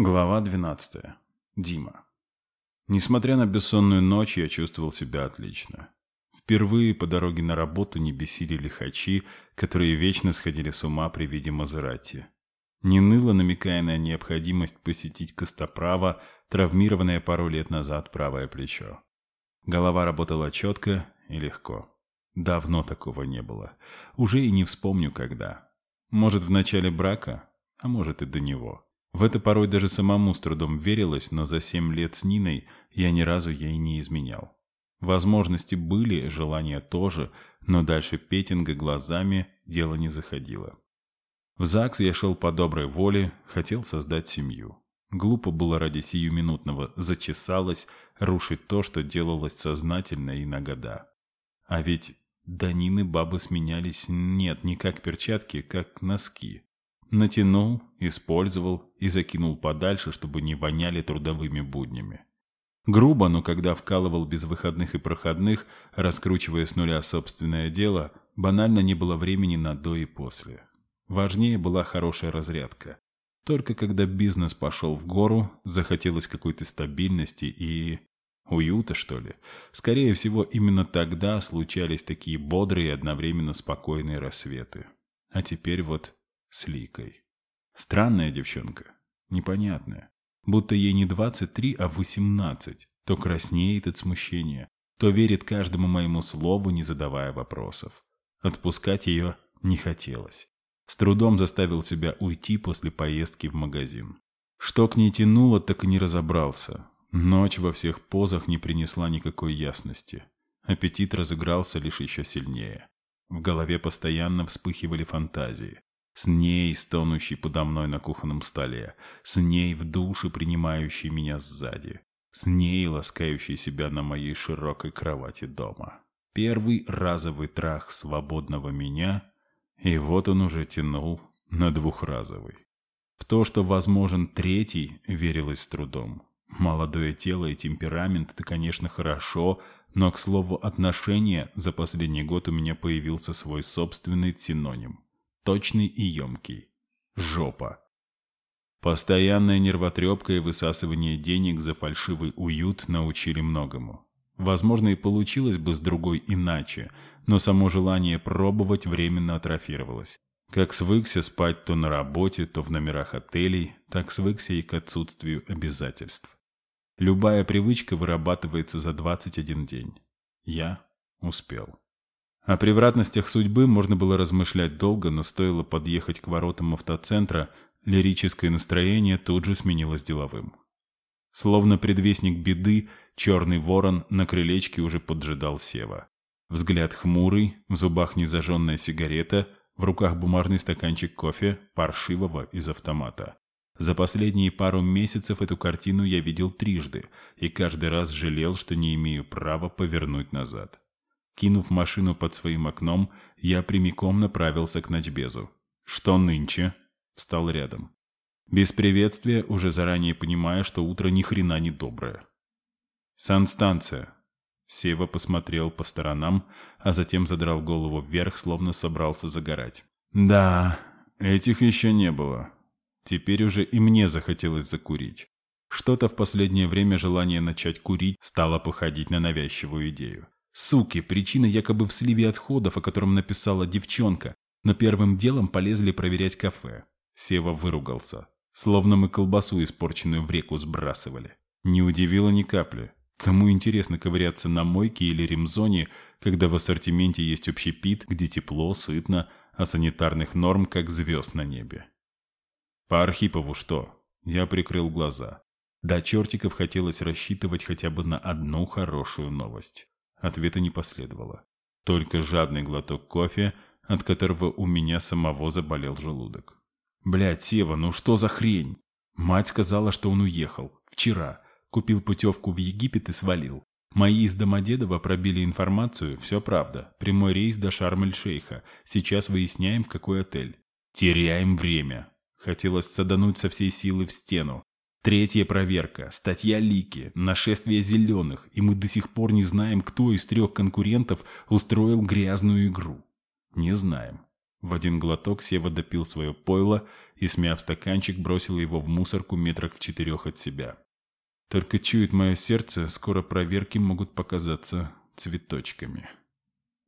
Глава 12. Дима. Несмотря на бессонную ночь, я чувствовал себя отлично. Впервые по дороге на работу не бесили лихачи, которые вечно сходили с ума при виде Мазерати. Не ныло, намекая на необходимость посетить Костоправа, травмированное пару лет назад правое плечо. Голова работала четко и легко. Давно такого не было. Уже и не вспомню, когда. Может, в начале брака, а может и до него. В это порой даже самому с трудом верилось, но за семь лет с Ниной я ни разу ей не изменял. Возможности были, желания тоже, но дальше петинга глазами дело не заходило. В ЗАГС я шел по доброй воле, хотел создать семью. Глупо было ради сиюминутного «зачесалось» рушить то, что делалось сознательно и на года. А ведь до Нины бабы сменялись нет, не как перчатки, как носки. Натянул, использовал и закинул подальше, чтобы не воняли трудовыми буднями. Грубо, но когда вкалывал без выходных и проходных, раскручивая с нуля собственное дело, банально не было времени на до и после. Важнее была хорошая разрядка. Только когда бизнес пошел в гору, захотелось какой-то стабильности и... уюта, что ли. Скорее всего, именно тогда случались такие бодрые и одновременно спокойные рассветы. А теперь вот с Ликой. Странная девчонка, непонятная. Будто ей не 23, а 18. То краснеет от смущения, то верит каждому моему слову, не задавая вопросов. Отпускать ее не хотелось. С трудом заставил себя уйти после поездки в магазин. Что к ней тянуло, так и не разобрался. Ночь во всех позах не принесла никакой ясности. Аппетит разыгрался лишь еще сильнее. В голове постоянно вспыхивали фантазии. С ней, стонущей подо мной на кухонном столе. С ней в душе, принимающей меня сзади. С ней, ласкающей себя на моей широкой кровати дома. Первый разовый трах свободного меня, и вот он уже тянул на двухразовый. В то, что возможен третий, верилось с трудом. Молодое тело и темперамент – это, конечно, хорошо, но, к слову, отношения за последний год у меня появился свой собственный синоним – точный и емкий. Жопа. Постоянная нервотрепка и высасывание денег за фальшивый уют научили многому. Возможно, и получилось бы с другой иначе, но само желание пробовать временно атрофировалось. Как свыкся спать то на работе, то в номерах отелей, так свыкся и к отсутствию обязательств. Любая привычка вырабатывается за 21 день. Я успел. О превратностях судьбы можно было размышлять долго, но стоило подъехать к воротам автоцентра, лирическое настроение тут же сменилось деловым. Словно предвестник беды, черный ворон на крылечке уже поджидал Сева. Взгляд хмурый, в зубах незажженная сигарета, в руках бумажный стаканчик кофе, паршивого из автомата. За последние пару месяцев эту картину я видел трижды, и каждый раз жалел, что не имею права повернуть назад. Кинув машину под своим окном, я прямиком направился к ночбезу. «Что нынче?» Встал рядом. Без приветствия, уже заранее понимая, что утро ни хрена не доброе. «Санстанция». Сева посмотрел по сторонам, а затем задрал голову вверх, словно собрался загорать. «Да, этих еще не было. Теперь уже и мне захотелось закурить. Что-то в последнее время желание начать курить стало походить на навязчивую идею. Суки, причина якобы в сливе отходов, о котором написала девчонка, но первым делом полезли проверять кафе. Сева выругался. Словно мы колбасу испорченную в реку сбрасывали. Не удивило ни капли. Кому интересно ковыряться на мойке или ремзоне, когда в ассортименте есть общепит, где тепло, сытно, а санитарных норм как звезд на небе? По Архипову что? Я прикрыл глаза. До чертиков хотелось рассчитывать хотя бы на одну хорошую новость. Ответа не последовало. Только жадный глоток кофе, от которого у меня самого заболел желудок. Блядь, Сева, ну что за хрень? Мать сказала, что он уехал. Вчера. Купил путевку в Египет и свалил. Мои из Домодедова пробили информацию, все правда. Прямой рейс до Шарм-эль-Шейха. Сейчас выясняем, в какой отель. Теряем время. Хотелось садануть со всей силы в стену. Третья проверка. Статья Лики. Нашествие зеленых. И мы до сих пор не знаем, кто из трех конкурентов устроил грязную игру. Не знаем. В один глоток Сева допил свое пойло и, смяв стаканчик, бросил его в мусорку метрах в четырех от себя. Только чует мое сердце, скоро проверки могут показаться цветочками.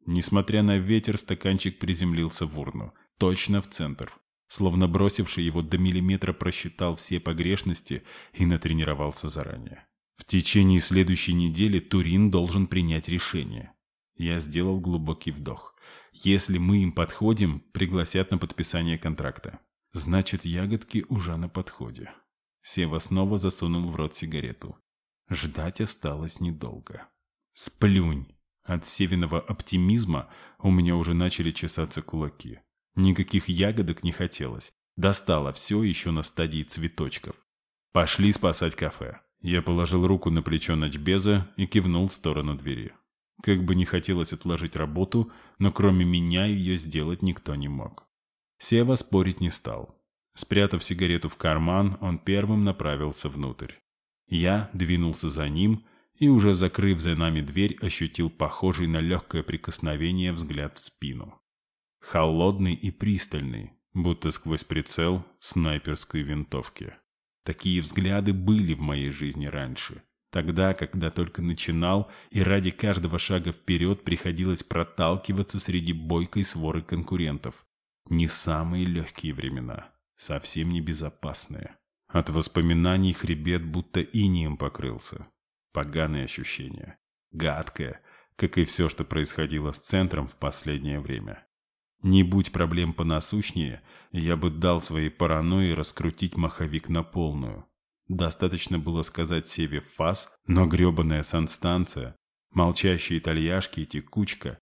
Несмотря на ветер, стаканчик приземлился в урну, точно в центр. Словно бросивший его до миллиметра просчитал все погрешности и натренировался заранее. В течение следующей недели Турин должен принять решение. Я сделал глубокий вдох. Если мы им подходим, пригласят на подписание контракта. Значит, ягодки уже на подходе. Сева снова засунул в рот сигарету. Ждать осталось недолго. Сплюнь! От Севиного оптимизма у меня уже начали чесаться кулаки. Никаких ягодок не хотелось. Достало все еще на стадии цветочков. Пошли спасать кафе. Я положил руку на плечо Ночбеза и кивнул в сторону двери. Как бы не хотелось отложить работу, но кроме меня ее сделать никто не мог. Сева спорить не стал. Спрятав сигарету в карман, он первым направился внутрь. Я двинулся за ним и, уже закрыв за нами дверь, ощутил похожий на легкое прикосновение взгляд в спину. Холодный и пристальный, будто сквозь прицел снайперской винтовки. Такие взгляды были в моей жизни раньше. Тогда, когда только начинал, и ради каждого шага вперед приходилось проталкиваться среди бойкой своры конкурентов. Не самые легкие времена, совсем не безопасные. От воспоминаний хребет будто инием покрылся. Поганое ощущение. Гадкое, как и все, что происходило с центром в последнее время. Не будь проблем понасущнее, я бы дал своей паранойи раскрутить маховик на полную. Достаточно было сказать Севе фас, но гребаная санстанция, молчащие итальяшки и текучка,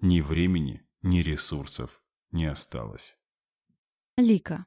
ни времени, ни ресурсов не осталось. Лика.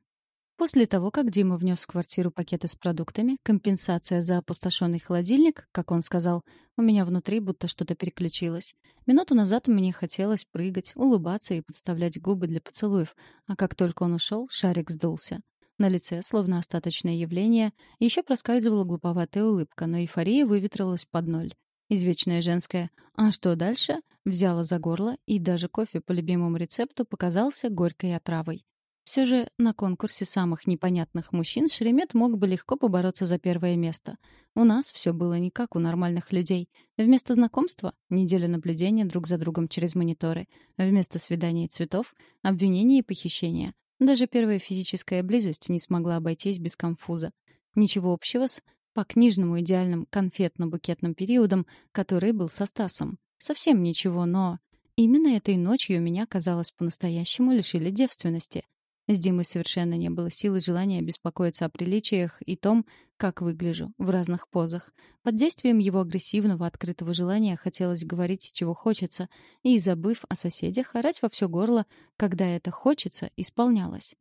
После того, как Дима внес в квартиру пакеты с продуктами, компенсация за опустошенный холодильник, как он сказал, у меня внутри будто что-то переключилось. Минуту назад мне хотелось прыгать, улыбаться и подставлять губы для поцелуев, а как только он ушел, шарик сдулся. На лице, словно остаточное явление, еще проскальзывала глуповатая улыбка, но эйфория выветрилась под ноль. Извечная женская «А что дальше?» взяла за горло, и даже кофе по любимому рецепту показался горькой отравой. Все же на конкурсе самых непонятных мужчин Шеремет мог бы легко побороться за первое место. У нас все было не как у нормальных людей. Вместо знакомства — неделя наблюдения друг за другом через мониторы. Вместо свидания цветов — обвинения и похищения. Даже первая физическая близость не смогла обойтись без конфуза. Ничего общего с по-книжному идеальным конфетно-букетным периодом, который был со Стасом. Совсем ничего, но... Именно этой ночью меня, казалось, по-настоящему лишили девственности. С Димой совершенно не было сил и желания беспокоиться о приличиях и том, как выгляжу, в разных позах. Под действием его агрессивного, открытого желания хотелось говорить, чего хочется, и, забыв о соседях, орать во все горло, когда это хочется, исполнялось.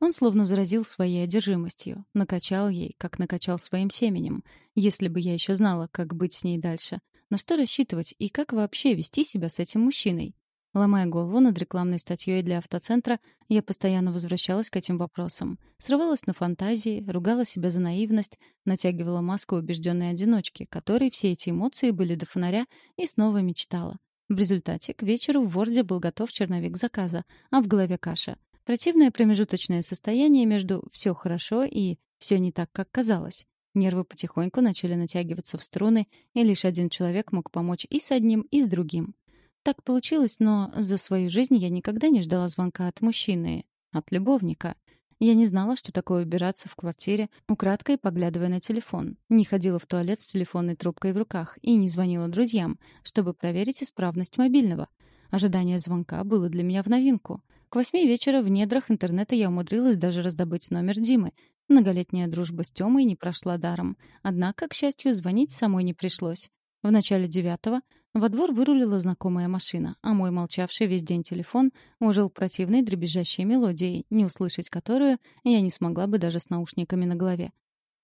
Он словно заразил своей одержимостью, накачал ей, как накачал своим семенем. Если бы я еще знала, как быть с ней дальше, на что рассчитывать и как вообще вести себя с этим мужчиной. Ломая голову над рекламной статьей для автоцентра, я постоянно возвращалась к этим вопросам. Срывалась на фантазии, ругала себя за наивность, натягивала маску убежденной одиночки, которой все эти эмоции были до фонаря, и снова мечтала. В результате к вечеру в Ворде был готов черновик заказа, а в голове каша. Противное промежуточное состояние между «все хорошо» и «все не так, как казалось». Нервы потихоньку начали натягиваться в струны, и лишь один человек мог помочь и с одним, и с другим. Так получилось, но за свою жизнь я никогда не ждала звонка от мужчины, от любовника. Я не знала, что такое убираться в квартире, украдкой поглядывая на телефон. Не ходила в туалет с телефонной трубкой в руках и не звонила друзьям, чтобы проверить исправность мобильного. Ожидание звонка было для меня в новинку. К восьми вечера в недрах интернета я умудрилась даже раздобыть номер Димы. Многолетняя дружба с Тёмой не прошла даром. Однако, к счастью, звонить самой не пришлось. В начале девятого во двор вырулила знакомая машина, а мой молчавший весь день телефон ужил противной дребезжащей мелодией, не услышать которую я не смогла бы даже с наушниками на голове.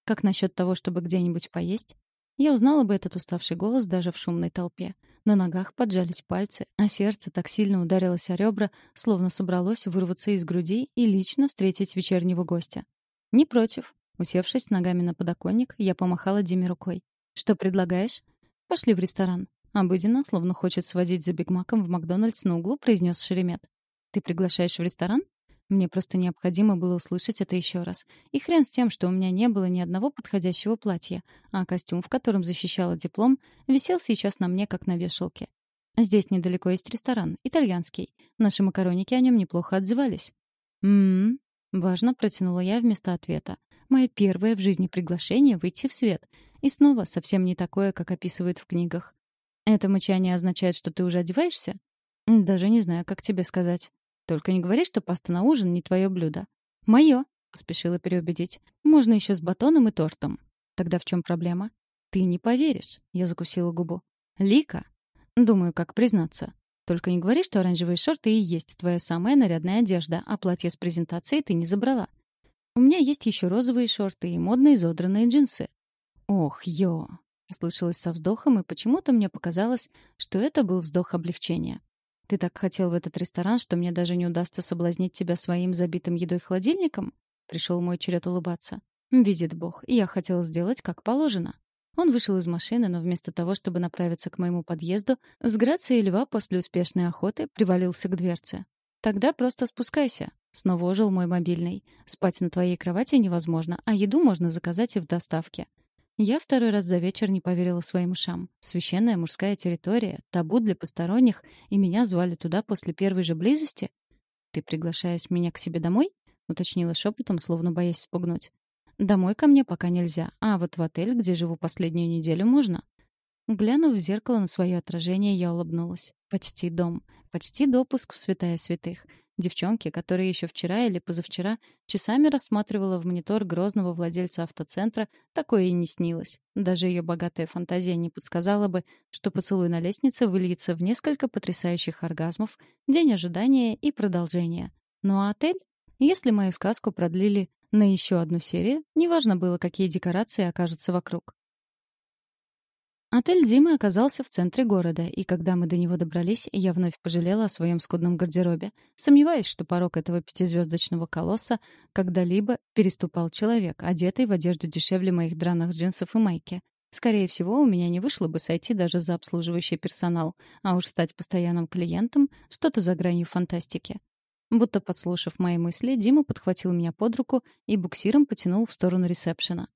Как насчет того, чтобы где-нибудь поесть? Я узнала бы этот уставший голос даже в шумной толпе. На ногах поджались пальцы, а сердце так сильно ударилось о ребра, словно собралось вырваться из груди и лично встретить вечернего гостя. «Не против». Усевшись ногами на подоконник, я помахала Диме рукой. «Что предлагаешь?» «Пошли в ресторан». Обыденно, словно хочет сводить за Бигмаком в Макдональдс на углу, произнес Шеремет. Ты приглашаешь в ресторан? Мне просто необходимо было услышать это еще раз. И хрен с тем, что у меня не было ни одного подходящего платья, а костюм, в котором защищала диплом, висел сейчас на мне, как на вешалке. Здесь недалеко есть ресторан, итальянский. Наши макароники о нем неплохо отзывались. «М-м-м», важно протянула я вместо ответа. Мое первое в жизни приглашение выйти в свет. И снова совсем не такое, как описывают в книгах. Это мычание означает, что ты уже одеваешься? Даже не знаю, как тебе сказать. Только не говори, что паста на ужин не твое блюдо. Мое, поспешила переубедить. Можно еще с батоном и тортом. Тогда в чем проблема? Ты не поверишь. Я закусила губу. Лика. Думаю, как признаться. Только не говори, что оранжевые шорты и есть твоя самая нарядная одежда, а платье с презентацией ты не забрала. У меня есть еще розовые шорты и модные задранные джинсы. Ох, ё. Послышалось со вздохом, и почему-то мне показалось, что это был вздох облегчения. Ты так хотел в этот ресторан, что мне даже не удастся соблазнить тебя своим забитым едой холодильником? Пришел мой черед улыбаться. Видит Бог, я хотел сделать как положено. Он вышел из машины, но вместо того, чтобы направиться к моему подъезду, с грацией льва после успешной охоты привалился к дверце. «Тогда просто спускайся». Снова ожил мой мобильный. «Спать на твоей кровати невозможно, а еду можно заказать и в доставке. Я второй раз за вечер не поверила своим ушам. Священная мужская территория, табу для посторонних, и меня звали туда после первой же близости? «Ты приглашаешь меня к себе домой?» — уточнила шепотом, словно боясь спугнуть. «Домой ко мне пока нельзя, а вот в отель, где живу последнюю неделю, можно». Глянув в зеркало на свое отражение, я улыбнулась. Почти дом. Почти допуск в святая святых. Девчонки, которая еще вчера или позавчера часами рассматривала в монитор грозного владельца автоцентра, такое и не снилось. Даже ее богатая фантазия не подсказала бы, что поцелуй на лестнице выльется в несколько потрясающих оргазмов, день ожидания и продолжения. Ну а отель? Если мою сказку продлили на еще одну серию, неважно было, какие декорации окажутся вокруг. Отель Димы оказался в центре города, и когда мы до него добрались, я вновь пожалела о своем скудном гардеробе. Сомневаюсь, что порог этого пятизвездочного колосса когда-либо переступал человек, одетый в одежду дешевле моих драных джинсов и майки. Скорее всего, у меня не вышло бы сойти даже за обслуживающий персонал, а уж стать постоянным клиентом — что-то за гранью фантастики. Будто подслушав мои мысли, Дима подхватил меня под руку и буксиром потянул в сторону ресепшена.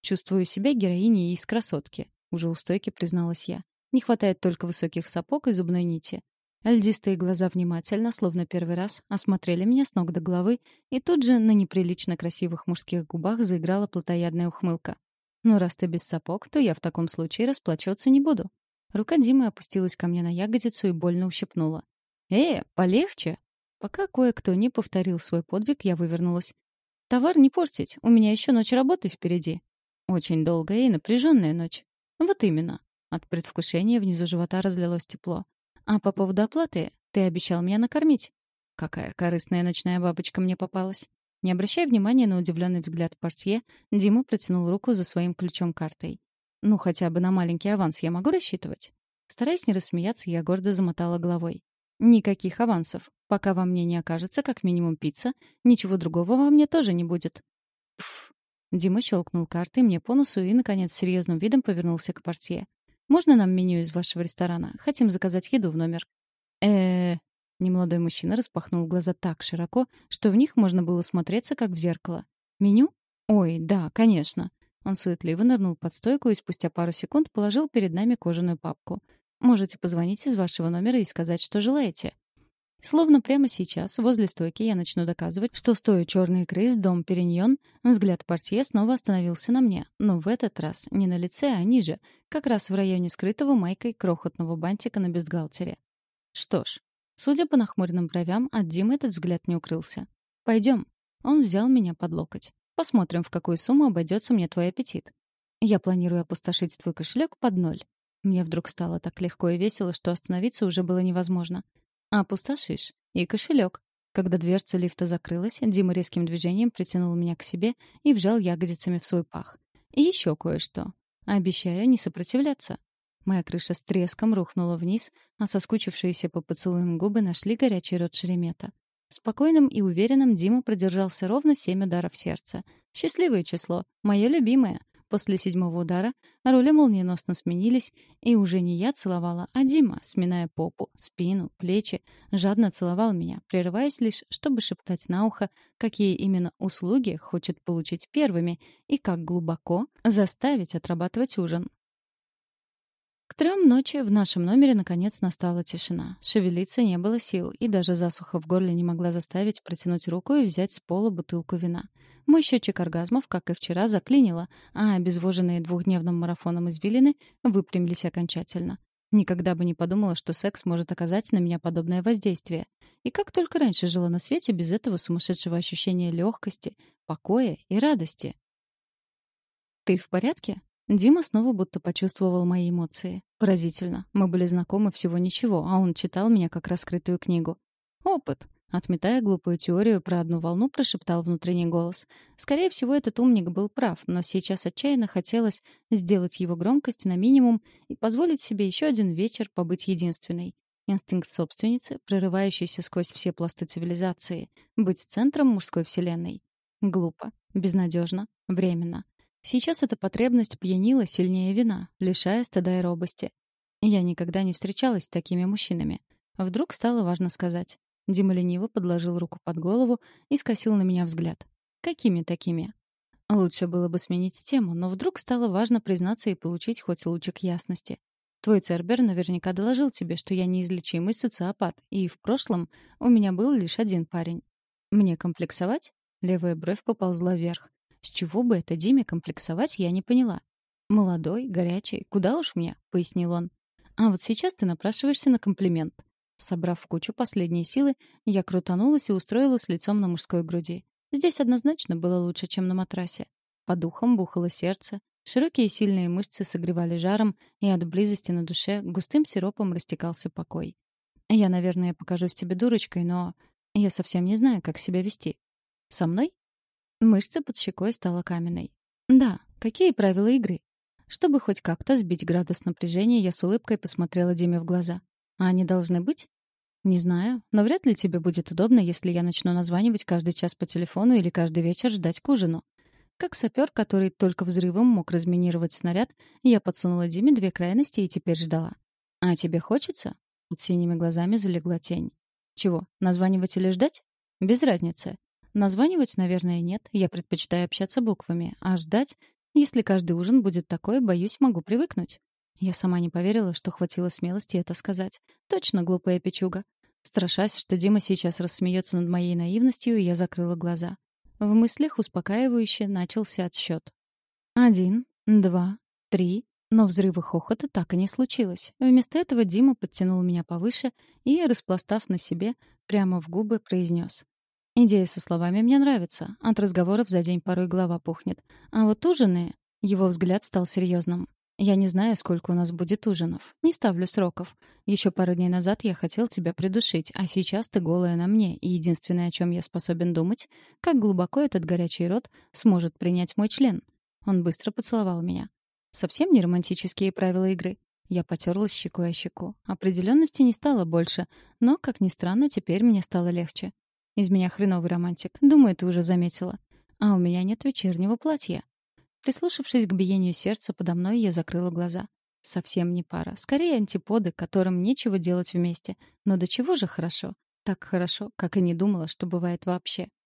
Чувствую себя героиней из красотки. Уже у стойки призналась я. Не хватает только высоких сапог и зубной нити. Льдистые глаза внимательно, словно первый раз, осмотрели меня с ног до головы, и тут же на неприлично красивых мужских губах заиграла плотоядная ухмылка. «Ну, раз ты без сапог, то я в таком случае расплачиваться не буду». Рука Димы опустилась ко мне на ягодицу и больно ущипнула. «Э, полегче!» Пока кое-кто не повторил свой подвиг, я вывернулась. «Товар не портить, у меня еще ночь работы впереди». Очень долгая и напряженная ночь. Вот именно. От предвкушения внизу живота разлилось тепло. А по поводу оплаты, ты обещал меня накормить. Какая корыстная ночная бабочка мне попалась. Не обращая внимания на удивленный взгляд портье, Дима протянул руку за своим ключом-картой. «Ну, хотя бы на маленький аванс я могу рассчитывать?» Стараясь не рассмеяться, я гордо замотала головой. «Никаких авансов. Пока во мне не окажется как минимум пицца, ничего другого во мне тоже не будет». Дима щелкнул картой мне по носу и, наконец, серьезным видом повернулся к портье. «Можно нам меню из вашего ресторана? Хотим заказать еду в номер». э Немолодой мужчина распахнул глаза так широко, что в них можно было смотреться, как в зеркало. «Меню? Ой, да, конечно». Он суетливо нырнул под стойку и спустя пару секунд положил перед нами кожаную папку. «Можете позвонить из вашего номера и сказать, что желаете». Словно прямо сейчас, возле стойки, я начну доказывать, что стоя черный икры с дом Периньон, взгляд портье снова остановился на мне, но в этот раз не на лице, а ниже, как раз в районе скрытого майкой крохотного бантика на бюстгальтере. Что ж, судя по нахмуренным бровям, от Димы этот взгляд не укрылся. «Пойдем». Он взял меня под локоть. «Посмотрим, в какую сумму обойдется мне твой аппетит. Я планирую опустошить твой кошелек под ноль». Мне вдруг стало так легко и весело, что остановиться уже было невозможно. Опустошишь. И кошелек. Когда дверца лифта закрылась, Дима резким движением притянул меня к себе и вжал ягодицами в свой пах. И еще кое-что. Обещаю не сопротивляться. Моя крыша с треском рухнула вниз, а соскучившиеся по поцелуям губы нашли горячий рот Шеремета. Спокойным и уверенным Дима продержался ровно семь ударов сердца. Счастливое число, мое любимое, после седьмого удара роли молниеносно сменились, и уже не я целовала, а Дима, сминая попу, спину, плечи, жадно целовал меня, прерываясь лишь, чтобы шептать на ухо, какие именно услуги хочет получить первыми и как глубоко заставить отрабатывать ужин. К трем ночи в нашем номере наконец настала тишина. Шевелиться не было сил, и даже засуха в горле не могла заставить протянуть руку и взять с пола бутылку вина. Мой счетчик оргазмов, как и вчера, заклинило, а обезвоженные двухдневным марафоном извилины выпрямились окончательно. Никогда бы не подумала, что секс может оказать на меня подобное воздействие. И как только раньше жила на свете без этого сумасшедшего ощущения легкости, покоя и радости. «Ты в порядке?» Дима снова будто почувствовал мои эмоции. Поразительно. Мы были знакомы всего ничего, а он читал меня как раскрытую книгу. «Опыт», Отметая глупую теорию про одну волну, прошептал внутренний голос. Скорее всего, этот умник был прав, но сейчас отчаянно хотелось сделать его громкость на минимум и позволить себе еще один вечер побыть единственной. Инстинкт собственницы, прорывающийся сквозь все пласты цивилизации, быть центром мужской вселенной. Глупо, безнадежно, временно. Сейчас эта потребность пьянила сильнее вина, лишая стыда и робости. Я никогда не встречалась с такими мужчинами. Вдруг стало важно сказать. Дима лениво подложил руку под голову и скосил на меня взгляд. «Какими такими?» Лучше было бы сменить тему, но вдруг стало важно признаться и получить хоть лучик ясности. Твой Цербер наверняка доложил тебе, что я неизлечимый социопат, и в прошлом у меня был лишь один парень. Мне комплексовать? Левая бровь поползла вверх. С чего бы это Диме комплексовать, я не поняла. «Молодой, горячий, куда уж мне?» — пояснил он. «А вот сейчас ты напрашиваешься на комплимент. Собрав в кучу последние силы, я крутанулась и устроилась лицом на мужской груди. Здесь однозначно было лучше, чем на матрасе. По духам бухало сердце, широкие сильные мышцы согревали жаром, и от близости на душе густым сиропом растекался покой. Я, наверное, покажусь тебе дурочкой, но я совсем не знаю, как себя вести. Со мной? Мышца под щекой стала каменной. Да, какие правила игры? Чтобы хоть как-то сбить градус напряжения, я с улыбкой посмотрела Диме в глаза. А они должны быть? Не знаю, но вряд ли тебе будет удобно, если я начну названивать каждый час по телефону или каждый вечер ждать к ужину. Как сапер, который только взрывом мог разминировать снаряд, я подсунула Диме две крайности и теперь ждала. «А тебе хочется?» Под синими глазами залегла тень. «Чего, названивать или ждать?» «Без разницы. Названивать, наверное, нет. Я предпочитаю общаться буквами. А ждать? Если каждый ужин будет такой, боюсь, могу привыкнуть. Я сама не поверила, что хватило смелости это сказать. Точно глупая печуга. Страшась, что Дима сейчас рассмеется над моей наивностью, я закрыла глаза. В мыслях успокаивающе начался отсчет. Один, два, три. Но взрыва хохота так и не случилось. Вместо этого Дима подтянул меня повыше и, распластав на себе, прямо в губы произнес. «Идея со словами мне нравится. От разговоров за день порой голова пухнет. А вот ужины...» Его взгляд стал серьезным. Я не знаю, сколько у нас будет ужинов. Не ставлю сроков. Еще пару дней назад я хотел тебя придушить, а сейчас ты голая на мне, и единственное, о чем я способен думать, как глубоко этот горячий рот сможет принять мой член. Он быстро поцеловал меня. Совсем не романтические правила игры. Я потерлась щекой о щеку. Определенности не стало больше, но, как ни странно, теперь мне стало легче. Из меня хреновый романтик. Думаю, ты уже заметила. А у меня нет вечернего платья. Прислушавшись к биению сердца подо мной, я закрыла глаза. Совсем не пара. Скорее антиподы, которым нечего делать вместе. Но до чего же хорошо? Так хорошо, как и не думала, что бывает вообще.